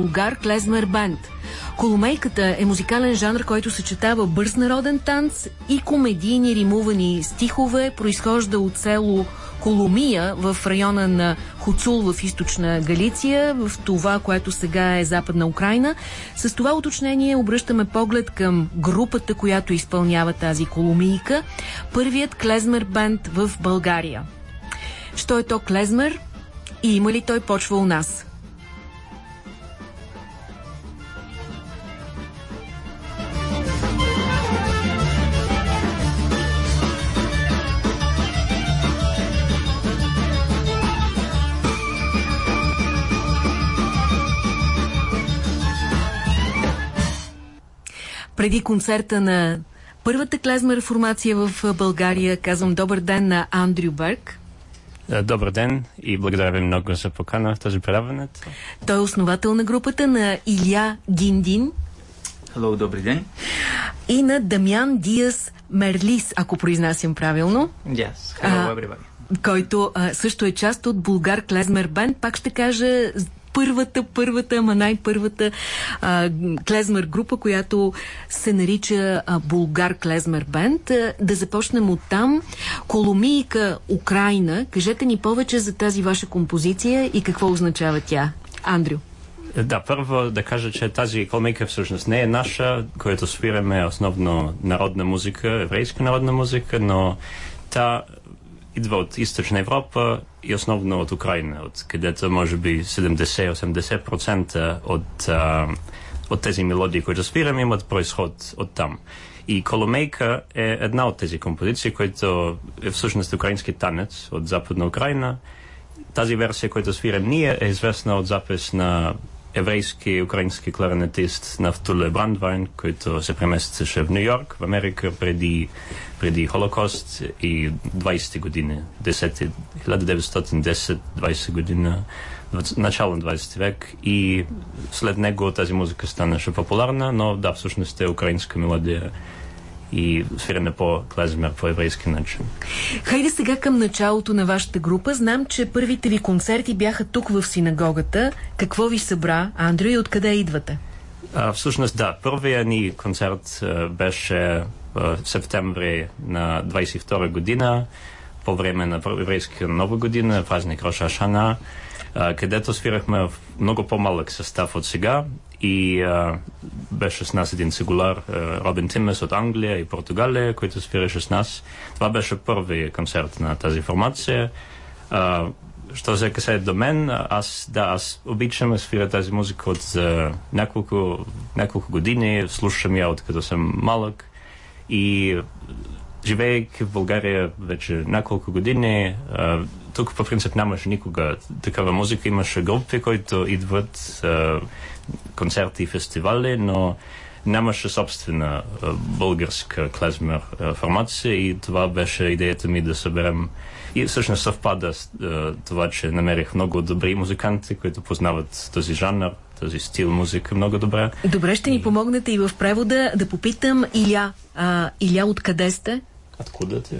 Булгар Клезмер Бенд. Коломейката е музикален жанр, който съчетава бърз народен танц и комедийни римувани стихове, произхожда от село Коломия в района на Хуцул в източна Галиция, в това, което сега е западна Украина. С това уточнение обръщаме поглед към групата, която изпълнява тази коломийка. Първият клезмер бенд в България. Що е то клезмер и има ли той почва у нас? Преди концерта на първата клезма формация в България. Казвам добър ден на Андрю Берг. Добър ден и благодаря ви много за покана в този предаването. Той е основател на групата на Илия Гиндин. Hello, добър ден. И на Дамян Диас Мерлис, ако произнасям правилно. Yes, hello everybody. Който а, също е част от Булгар Клезмер Бенд. Пак ще кажа първата, първата, ама най-първата клезмер група, която се нарича Булгар Клезмер Бенд. Да започнем от там. Коломийка, Украина. Кажете ни повече за тази ваша композиция и какво означава тя. Андрю. Да, първо да кажа, че тази колмейка всъщност не е наша, която свираме основно народна музика, еврейска народна музика, но та идва от източна Европа и основно от Украина, от където може би 70-80% от, а, от тези мелодии, които спирам, имат происход от там. И Коломейка е една от тези композиции, които е всъщност украински танец от Западна Украина. Тази версия, която свирам ние, е известна от запис на еврейски украински кларнетист Нафтуле Брандвайн, който се преместеше в Нью Йорк, в Америка преди, преди Холокост и 20 години, 1910-20 година, начало на 20 век и след него тази музика станаше популярна, но да, всъщност е украинска мелодия и свирене по клезмер, по еврейски начин. Хайде сега към началото на вашата група. Знам, че първите ви концерти бяха тук в синагогата. Какво ви събра, Андрю, и откъде идвате? А, всъщност да, първият ни концерт а, беше в септември на 22 година, по време на еврейска нова година, празник Роша Шана, където свирахме в много по-малък състав от сега и а, беше с нас един цигулар, Робин Тимес от Англия и Португалия, който свираше с нас. Това беше първи концерт на тази формация. А, що се касае до мен, аз, да, аз обичам да свиря тази музика от за няколко, няколко години, слушам я от като съм малък и живеейки в България вече няколко години, а, тук по принцип нямаше никога такава музика. Имаше групи, които идват, а, концерти и фестивали, но нямаше собствена а, българска клезмер а, формация и това беше идеята ми да съберем и всъщност съвпада с а, това, че намерих много добри музиканти, които познават този жанр, този стил музика много добре. Добре, ще ни помогнете и в превода да попитам Иля. А, Иля, откъде сте? Откуда ти?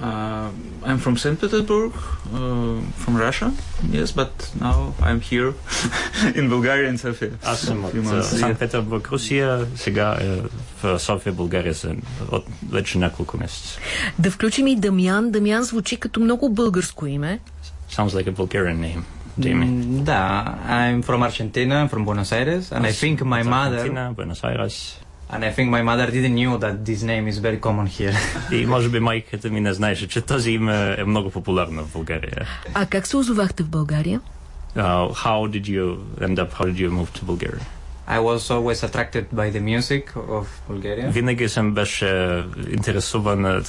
Uh, I'm from St. Petersburg, uh, from Russia, yes, but now I'm here in Bulgaria and Sofia. Аз съм от Санкт Петербург, Русия, сега е в София, България за от вече няколко месеца. Да включим и Дамян. Дамян звучи като много българско име. Sounds like a Bulgarian name. Jamie. Mm, да, I'm from Argentina, I'm from Buenos Aires, and I think my mother... Argentina, Buenos Aires. And I think my mother didn't knew that this name is very common here. И може би майката ми не знаеше, че този име е много популярно в България. А как се озовахте в България? Uh, how did you end up, how did you move to Bulgaria? I was always attracted by the music of Bulgaria. Винаги съм беше интересуван,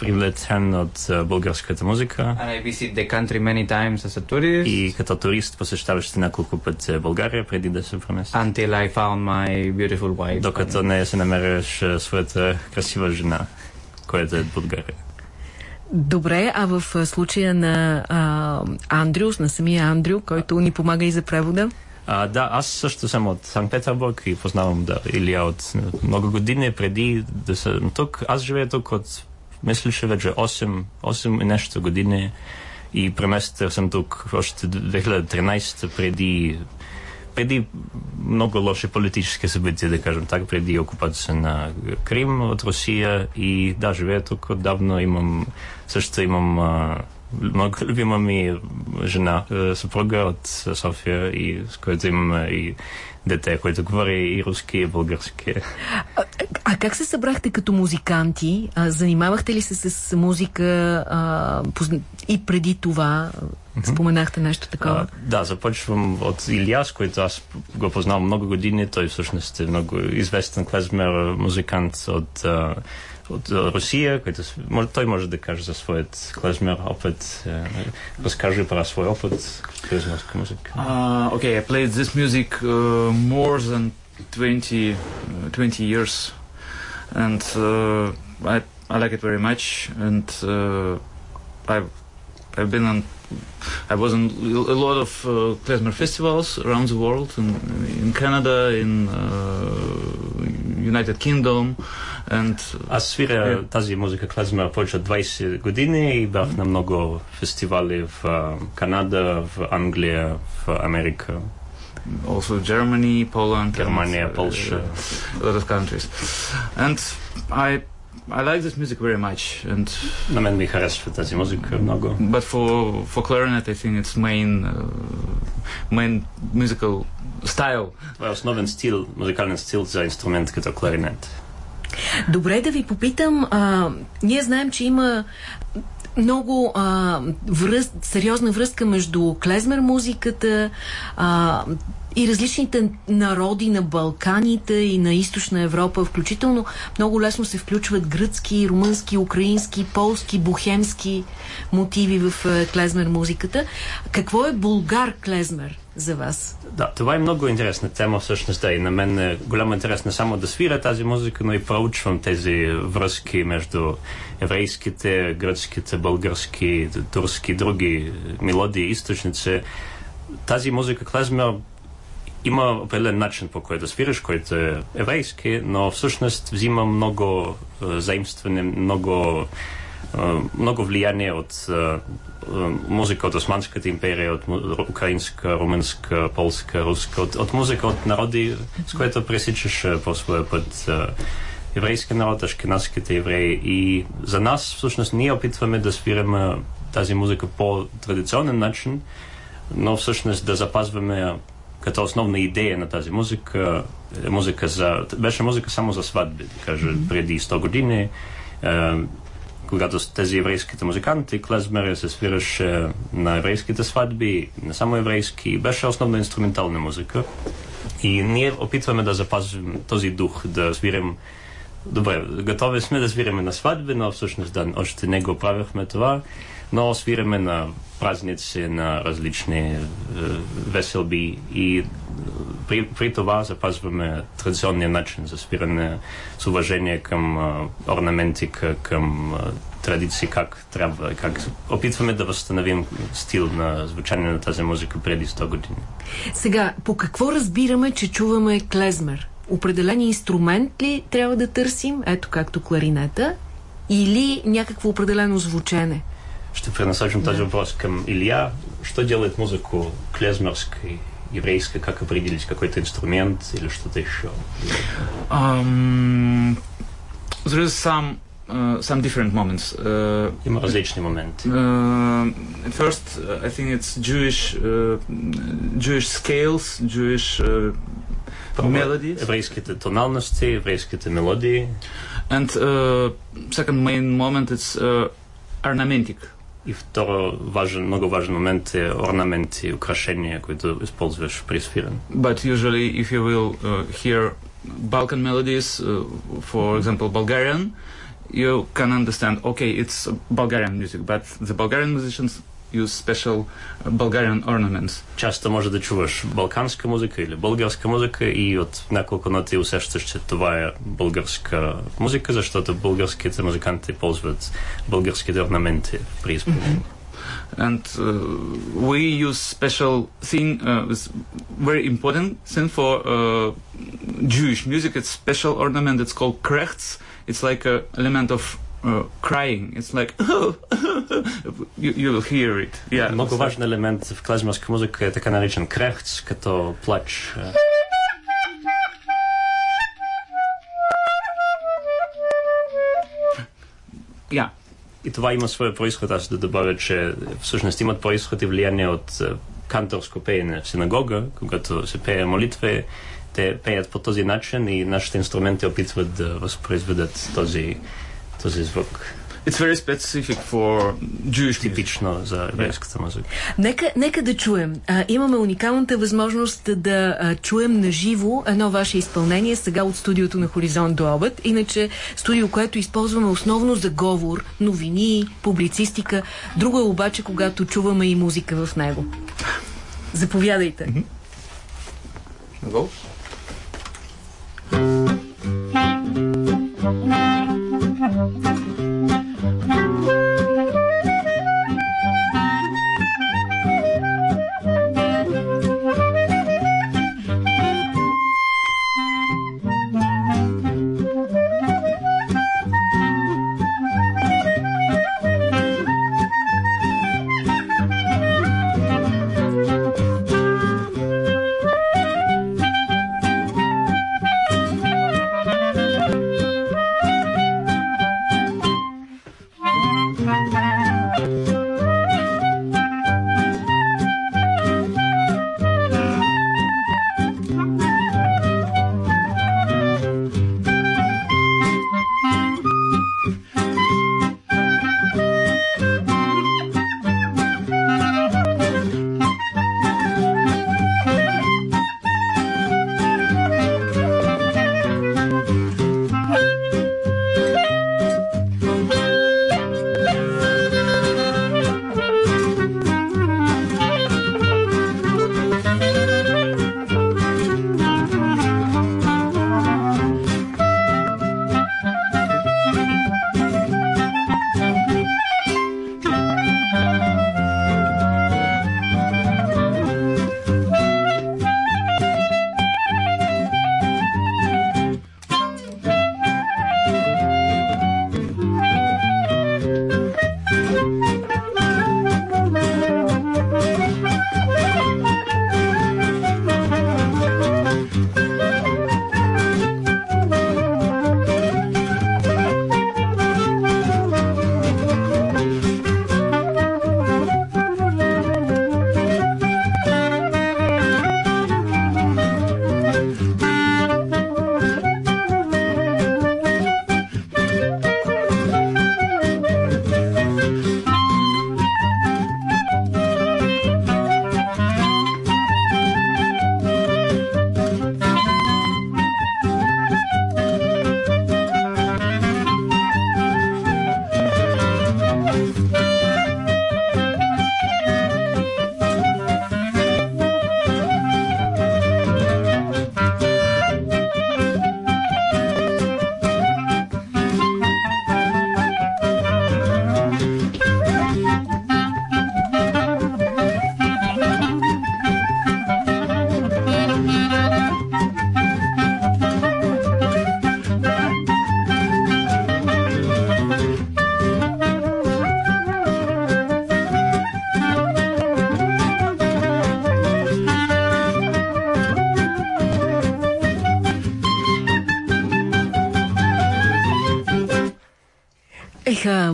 привлечен от българската музика. And I visit the country many times as a tourist. И като турист посещаваш няколко пъти България преди да се преместиш. Until I found my beautiful wife. Докато не се намериш своята красива жена, която е от България. Добре, а в случая на а, Андрюс, на самия Андрю, който ни помага и за превода? А, да, аз също съм от Санкт Петербург и познавам да, Илия от много години преди да съм тук. Аз живея тук от, мисля, че вече 8, 8 и нещо години и преместил съм тук още 2013 преди преди много лоши политически събития, да кажем так, преди окупация на Крим от Русия и да, живея тук отдавна, имам, също имам много любима ми жена, е, съпруга от София и с която имаме и дете, което говори и руски, и български. А, а как се събрахте като музиканти? А, занимавахте ли се с музика а, и преди това? Споменахте нещо такова? А, да, започвам от Илиас, който аз го познавам много години. Той всъщност е много известен клезмер, музикант от от Русия, който може, той може да каже за своят клезмер опит. Разкажи про свой опыт клезмерской музыки. Uh, okay, I played this music uh, more than 20, uh, 20 years and uh, I, I like it very much and uh, I've, I've been on I was on a lot of uh, klezmer festivals around the world, in, in Canada, in uh, United Kingdom, and... Аз свиря yeah. тази музика клезмер повече от 20 години и бях на много фестивали в uh, Канада, в Англия, в Америка. Also Germany, Poland, Германия, and, Полша. Uh, a lot of countries. And I I like this music very much and на мен ми харесва тази музика много. But for for clarinet I think it's main uh, main musical style. Това е основен стил, музикален стил за инструмент като кларинет. Добре да ви попитам, а, ние знаем, че има много а, връз, сериозна връзка между клезмер музиката а, и различните народи на Балканите и на източна Европа, включително много лесно се включват гръцки, румънски, украински, полски, бухемски мотиви в клезмер музиката. Какво е булгар клезмер? За вас? Да, това е много интересна тема всъщност. Да, и на мен е голямо интерес не само да свира тази музика, но и проучвам тези връзки между еврейските, гръцките, български, турски, други мелодии, източници. Тази музика клезмер има определен начин по който да свираш, който е еврейски, но всъщност взима много заимстване, много много влияние от музика от Османската империя, от украинска, румънска, полска, руска, от, от музика от народи, с което пресичаш по своя път еврейски народ, ашкенадските евреи. И за нас, всъщност, ние опитваме да свираме тази музика по традиционен начин, но всъщност да запазваме като основна идея на тази музика, музика за, беше музика само за сватби, да кажа, преди 100 години когато тези еврейските музиканти, клезмер се свираше на еврейските сватби, не само еврейски, беше основно инструментална музика. И ние опитваме да запазим този дух, да свирим Добре, готови сме да свиреме на сватби, но всъщност да, още не го правихме това, но свираме на празници, на различни е, веселби и при, при това запазваме традиционния начин за спиране с уважение към а, орнаментика, към традиции, как трябва, как опитваме да възстановим стил на звучание на тази музика преди 100 години. Сега, по какво разбираме, че чуваме клезмер? Определен инструмент ли трябва да търсим, ето както кларинета, или някакво определено звучене? Ще пренасочим да. този въпрос към Илья. Що делает музыку клезмерской еврейской, как определить какой-то инструмент или что-то еще? Um, there is some uh, some different moments. Uh, Има различни моменти. Uh, first, uh, I think it's Jewish uh, Jewish scales, Jewish uh, melodies. Еврейските тоналности, еврейските мелодии. And uh, second main moment it's uh, ornamentic. И второ важен, много важен момент е орнаменти, украшения, които използваш при свиране. But usually if you will uh, hear Balkan melodies, uh, for example Bulgarian, you can understand, okay, it's Bulgarian music, but the Bulgarian musicians use special Bulgarian ornaments. Часто може да чуваш балканска музика или българска музика и от няколко ноти усещаш, че това е българска музика, защото българските музиканти ползват българските орнаменти при изпълнение. and uh, we use special thing uh, very important thing for uh, Jewish music it's special ornament it's called krechts it's like a element of uh, crying. It's like you you will hear it. Yeah. Много важен елемент в клезмерска музика е така наречен крехц, като плач. Yeah. И това има своя происход. Аз да добавя, че всъщност имат происход и влияние от е, канторско пеене в синагога, когато се пее молитва, те пеят по този начин и нашите инструменти опитват да възпроизведат този, този звук. It's very specific for Jewish music. Типично за еврейската музика. Нека, нека да чуем. А, имаме уникалната възможност да а, чуем на живо едно ваше изпълнение сега от студиото на Хоризонт до обед. Иначе студио, което използваме основно за говор, новини, публицистика. Друго е обаче, когато чуваме и музика в него. Заповядайте. Go. Bye.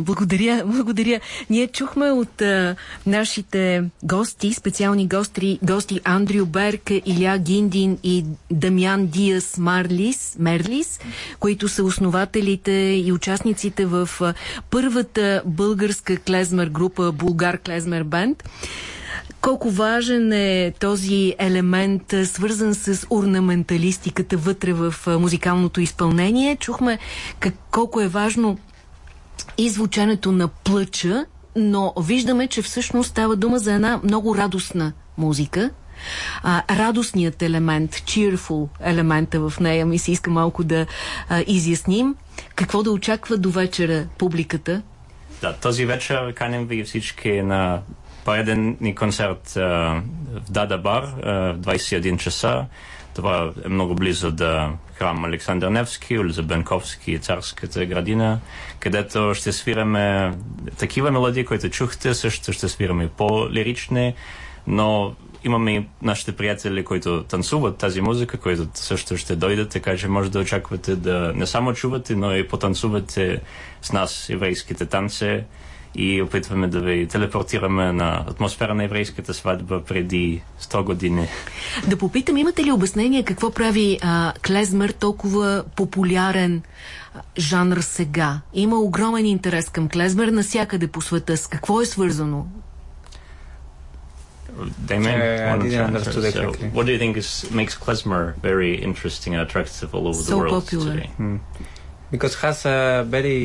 Благодаря, благодаря. Ние чухме от а, нашите гости, специални гости, гости Андрю Берг, Иля Гиндин и Дамян Диас Марлис, Мерлис, които са основателите и участниците в а, първата българска клезмер група Булгар Клезмер Бенд. Колко важен е този елемент, свързан с орнаменталистиката вътре в музикалното изпълнение. Чухме как, колко е важно и звучането на плъча, но виждаме, че всъщност става дума за една много радостна музика. А, радостният елемент, cheerful елемента в нея, ми се иска малко да а, изясним. Какво да очаква до вечера публиката? Да, този вечер каним ви всички на пореден ни концерт а, в Дада Бар в 21 часа Това е много близо до храм Александър Невски, улица Бенковски и Царската градина, където ще свираме такива мелодии, които чухте, също ще свираме по-лирични, но имаме и нашите приятели, които танцуват тази музика, които също ще дойдат, така че може да очаквате да не само чувате, но и потанцувате с нас еврейските танци и опитваме да ви телепортираме на атмосфера на еврейската сватба преди 100 години. Да попитам, имате ли обяснение какво прави а, клезмер толкова популярен жанр сега? Има огромен интерес към клезмер навсякъде по света. С какво е свързано? Damien, Uh, I didn't understand so exactly. what do you think is makes klezmer very interesting and attractive all over So the world popular. today? because it has a very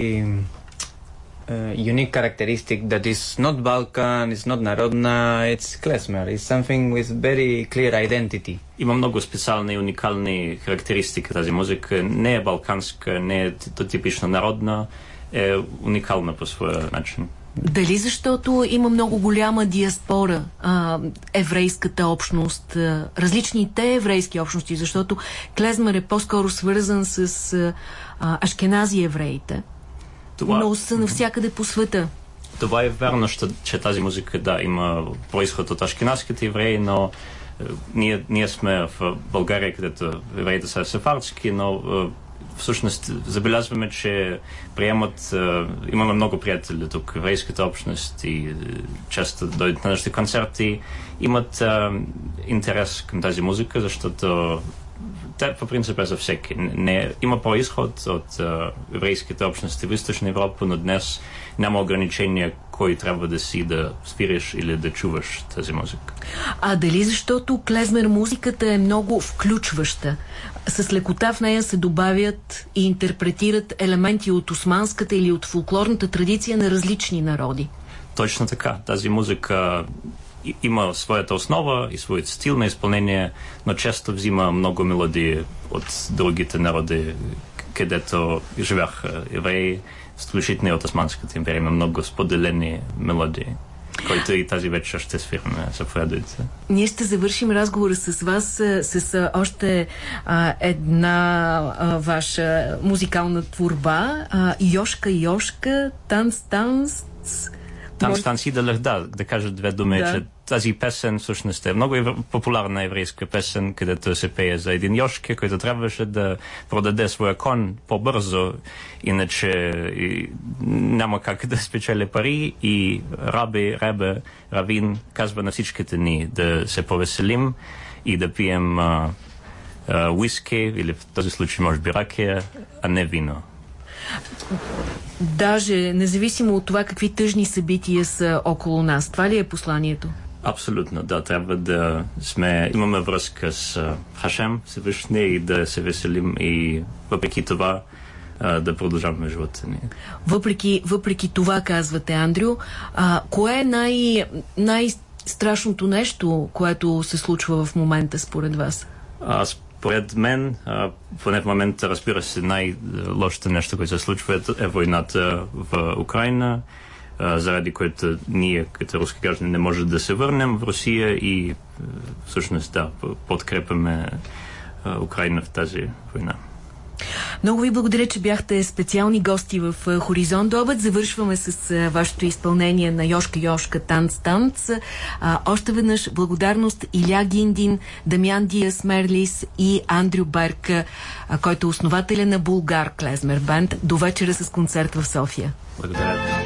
uh, unique characteristic that is not Balkan, it's not Narodna, it's klezmer. It's something with very clear identity. Има много специални и уникални характеристики тази музика. Не е балканска, не е т- типично народна, е уникална по своя начин. Дали защото има много голяма диаспора, а, еврейската общност, а, различните еврейски общности, защото клезмер е по-скоро свързан с а, ашкенази евреите, Това, но са навсякъде по света. това е вярно, че, че тази музика да, има происход от ашкенадските евреи, но е, ние, ние сме в България, където евреите са сефардски, но е, всъщност забелязваме, че приемат, е, имаме много приятели тук, еврейската общност и често дойдат на нашите концерти, имат интерес към тази музика, защото те по принцип е за всеки. Не, има происход от а, еврейските общности в Източна Европа, но днес няма ограничения кой трябва да си да спираш или да чуваш тази музика. А дали защото клезмер музиката е много включваща? С лекота в нея се добавят и интерпретират елементи от османската или от фолклорната традиция на различни народи. Точно така. Тази музика има своята основа и своят стил на изпълнение, но често взима много мелодии от другите народи, където живяха евреи, включително от Османската империя. Има много споделени мелодии, които и тази вечер ще свираме. Заповядайте. Ние ще завършим разговора с вас а, с а, още а, една а, ваша музикална творба. А, Йошка, Йошка, Танц, Танц. Там Може- станци да да, да кажа две думи, Да. че тази песен всъщност е много евро- популярна еврейска песен, където се пее за един Йошке, който трябваше да продаде своя кон по-бързо, иначе и, няма как да спечели пари и Раби, Ребе, Равин казва на всичките ни да се повеселим и да пием а, а, уиски или в този случай може би ракия, а не вино. Даже, независимо от това какви тъжни събития са около нас. Това ли е посланието? Абсолютно, да. Трябва да сме, имаме връзка с Хашем Всевишния и да се веселим и въпреки това да продължаваме живота ни. Въпреки, въпреки това, казвате, Андрю, а, кое е най, най-страшното нещо, което се случва в момента според вас? А, според мен, а, поне в момента, разбира се, най-лошото нещо, което се случва е, е войната в Украина, заради което ние, като руски граждани, не може да се върнем в Русия и всъщност да, подкрепяме а, Украина в тази война. Много ви благодаря, че бяхте специални гости в а, Хоризонт обед. Завършваме с а, вашето изпълнение на Йошка Йошка Танц Танц. А, още веднъж благодарност Иля Гиндин, Дамян Диас Мерлис и Андрю Берк, който е основателя на Булгар Клезмер Бенд. До вечера с концерт в София. Благодаря.